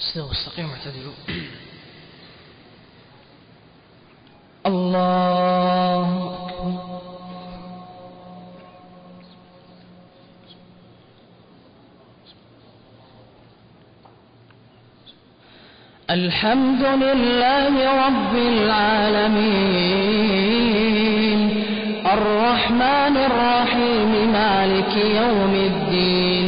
استووا استقيموا اعتدلوا الله الحمد لله رب العالمين. الرحمن الرحيم مالك يوم الدين.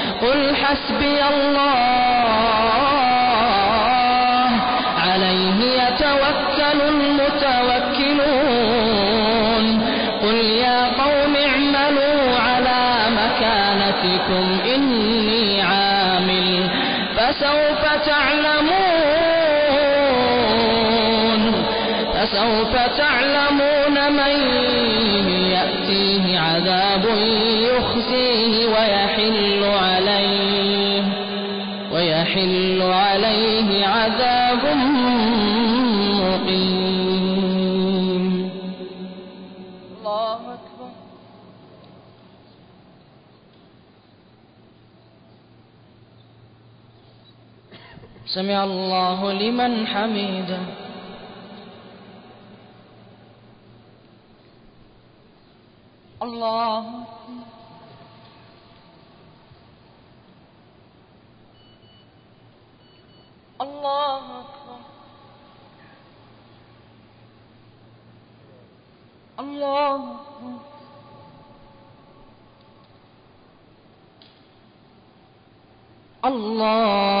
قل حسبي الله. الله لمن حميده الله. الله أكبر. الله أكبر. الله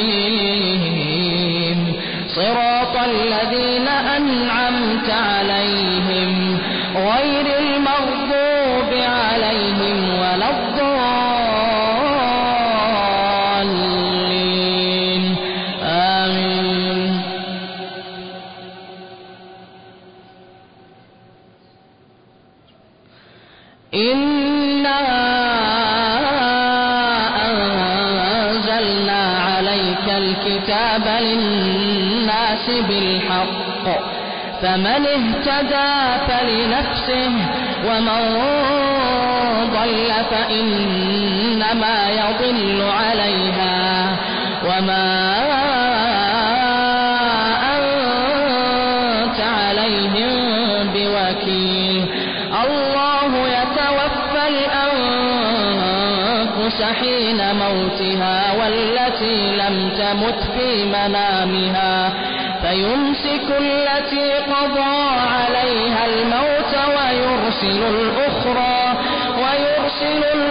ومن ويرسل الأخرى ويرسل الأخرى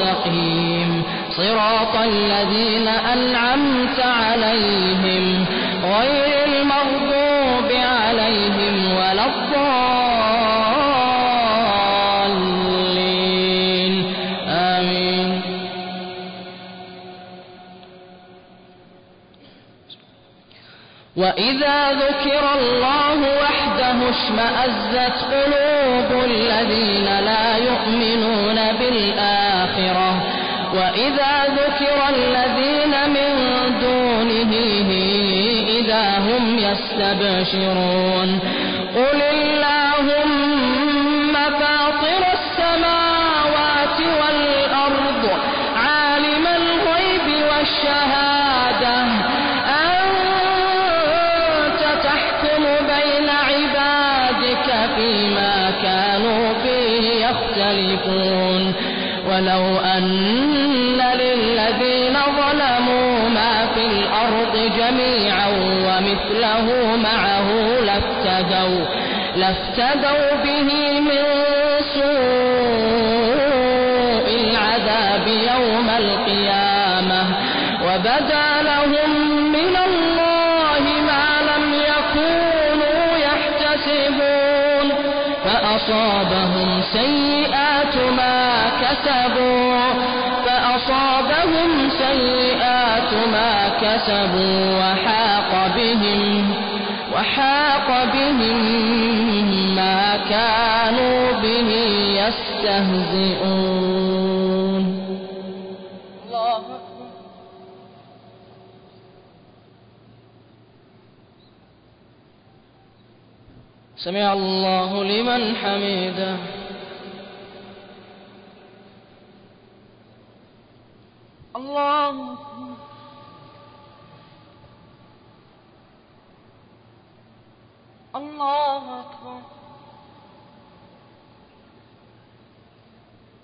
المستقيم صراط الذين أنعمت عليهم غير المغضوب عليهم ولا الضالين. آمين. وإذا ذكر الله وحده اشمأزت قلوب الذين وإذا ذكر الذين من دونه إذا هم يستبشرون. لافتدوا به من سوء العذاب يوم القيامة وبدا لهم من الله ما لم يكونوا يحتسبون فأصابهم سيئات ما كسبوا فأصابهم سيئات ما كسبوا وحاق بهم وحاق بهم يستهزئون. الله سمع الله لمن حمده. الله الله أكبر.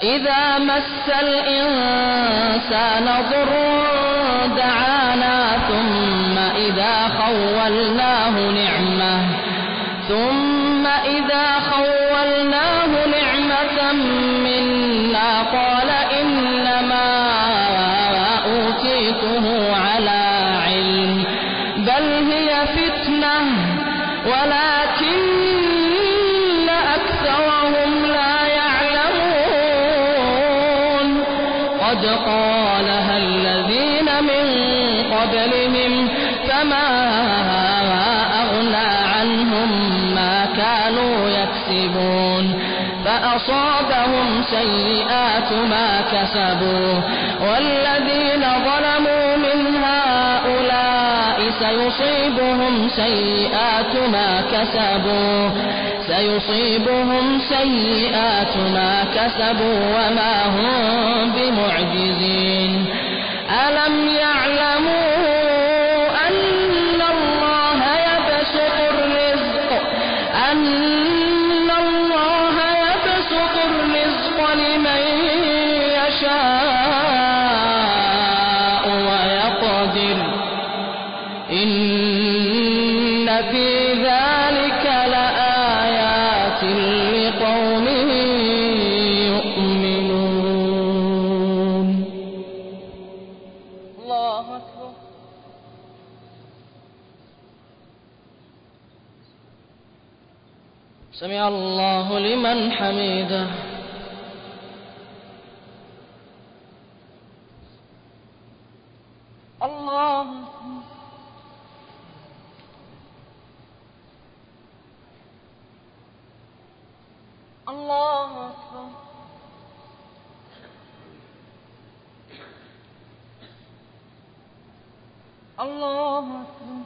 فإذا مس الإنسان ضر دعانا ثم إذا خولناه نعمة ثم إذا كسبوا. والذين ظلموا من هؤلاء سيصيبهم سيئات ما كسبوا. سيصيبهم سيئات ما كسبوا وما هم بمعجزين. ألم حميدة. الله الله أكبر الله أكبر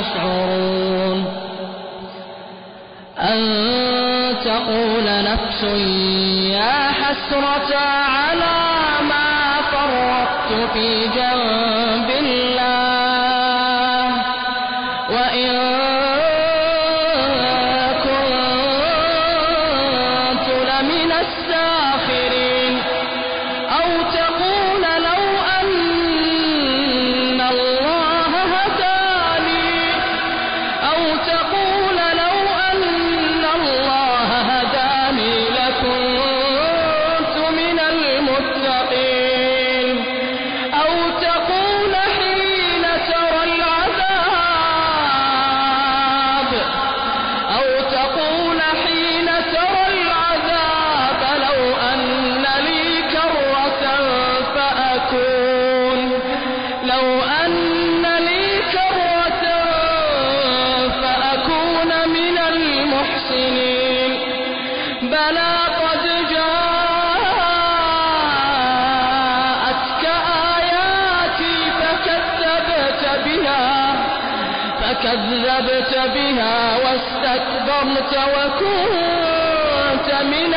لا تشعرون أن تقول نفس يا حسرة. بها واستكبرت وكنت من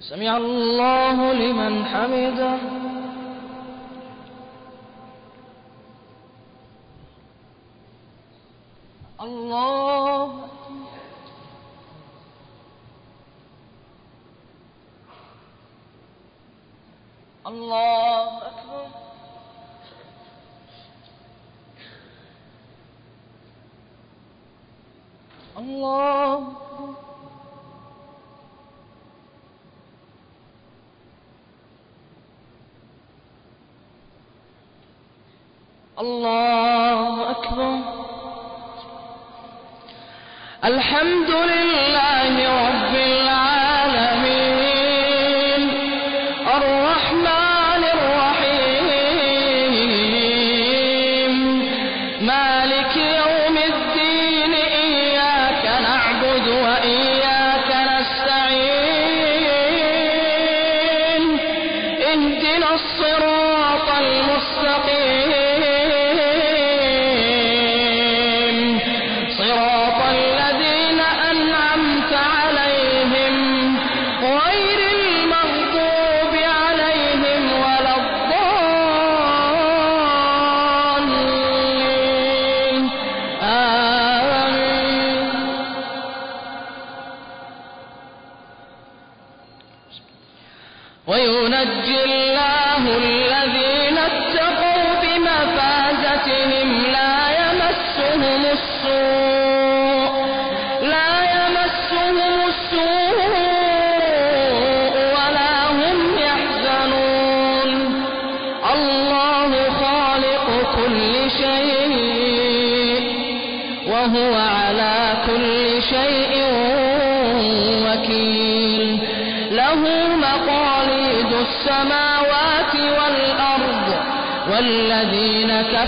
سمع الله لمن حمده. الله أكبر. الحمد لله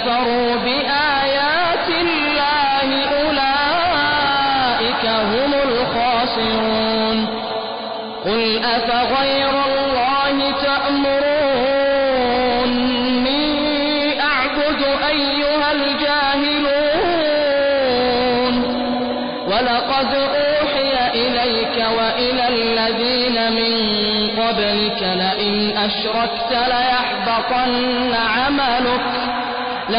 كفروا بآيات الله أولئك هم الخاسرون. قل أفغير الله تأمروني أعبد أيها الجاهلون. ولقد أوحي إليك وإلى الذين من قبلك لئن أشركت ليحبطن عنك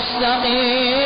مستقيم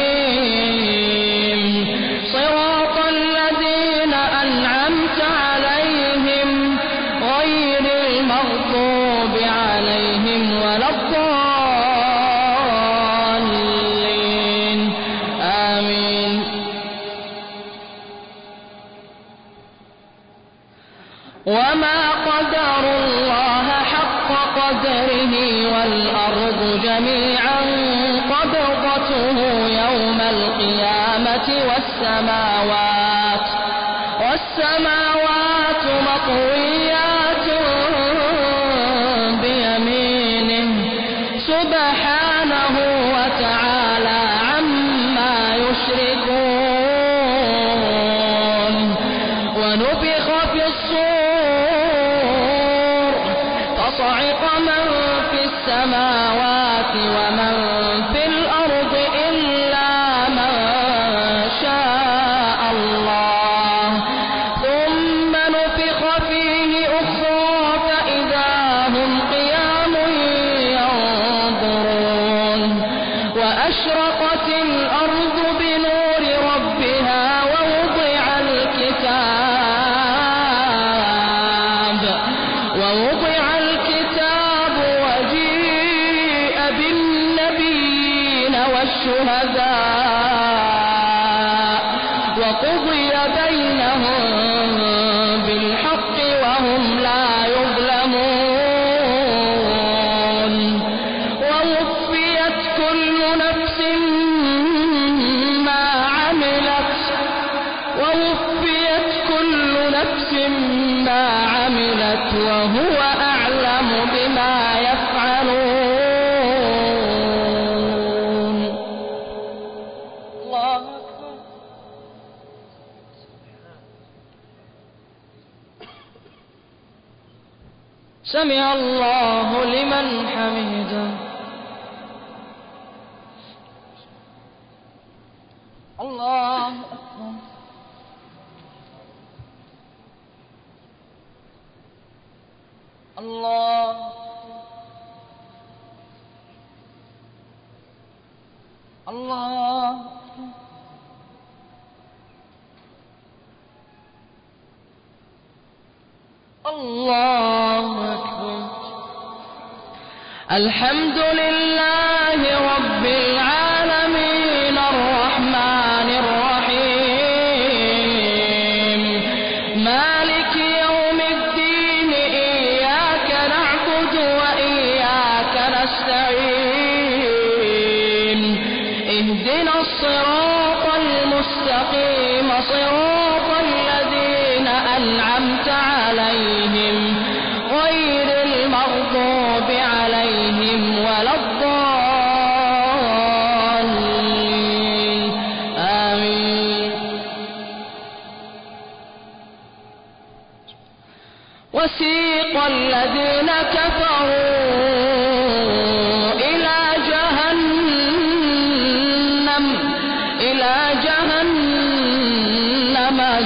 عملت وهو أعلم بما يفعلون. الله سمع الله الحمد لله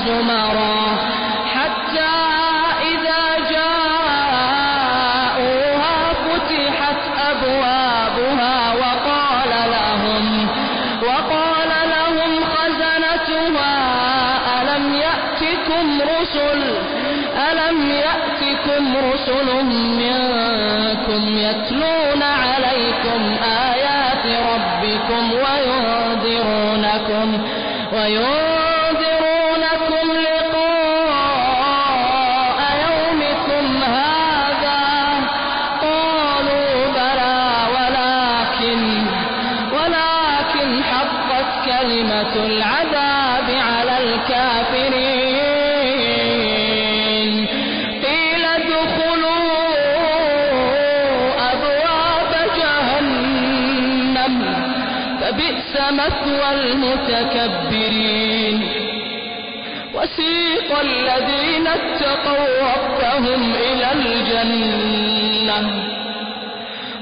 زمرا فبئس مثوى المتكبرين وسيق الذين اتقوا ربهم إلى الجنة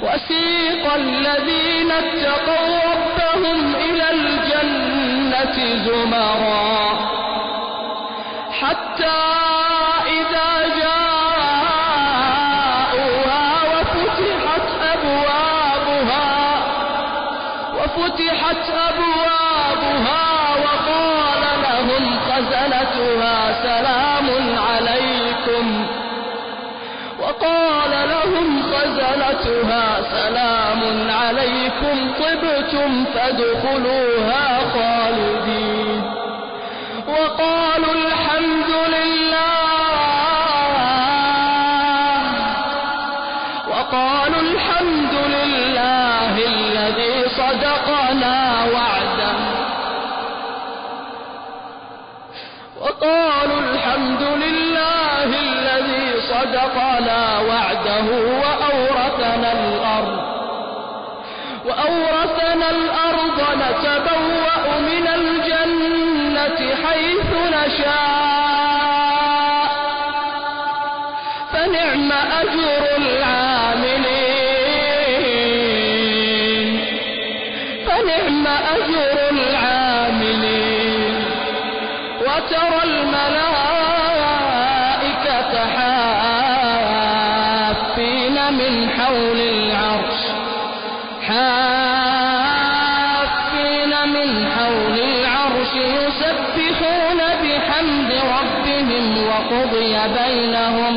وسيق الذين اتقوا ربهم إلى الجنة زمرا حتى خزنتها سلام عليكم طبتم فادخلوها خالدين. وقالوا الحمد لله. وقالوا الحمد لله الذي صدقنا وعده. وقالوا الحمد لله الذي صدقنا وعده. وأورثنا وأورثنا الأرض نتبوأ من الجنة حيث نشاء. فنعم أجر العاملين. فنعم أجر العاملين. وترى بينهم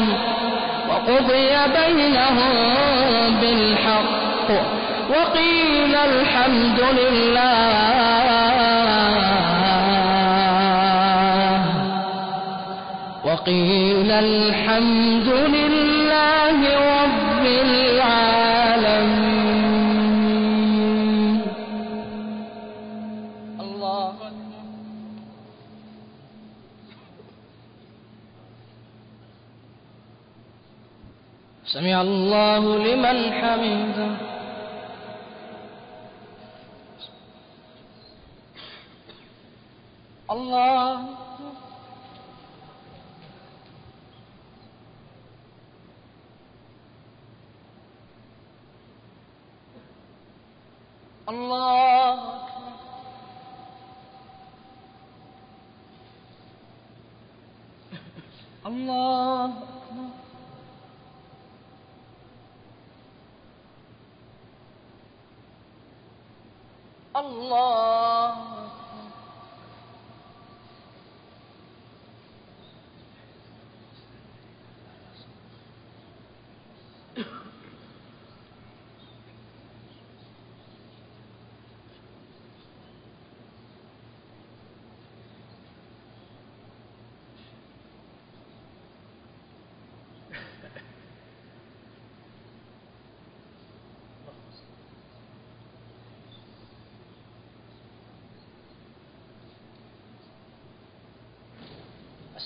وقضي بينهم بالحق وقيل الحمد لله وقيل الحمد لله الله لمن حمده. الله. الله. الله. الله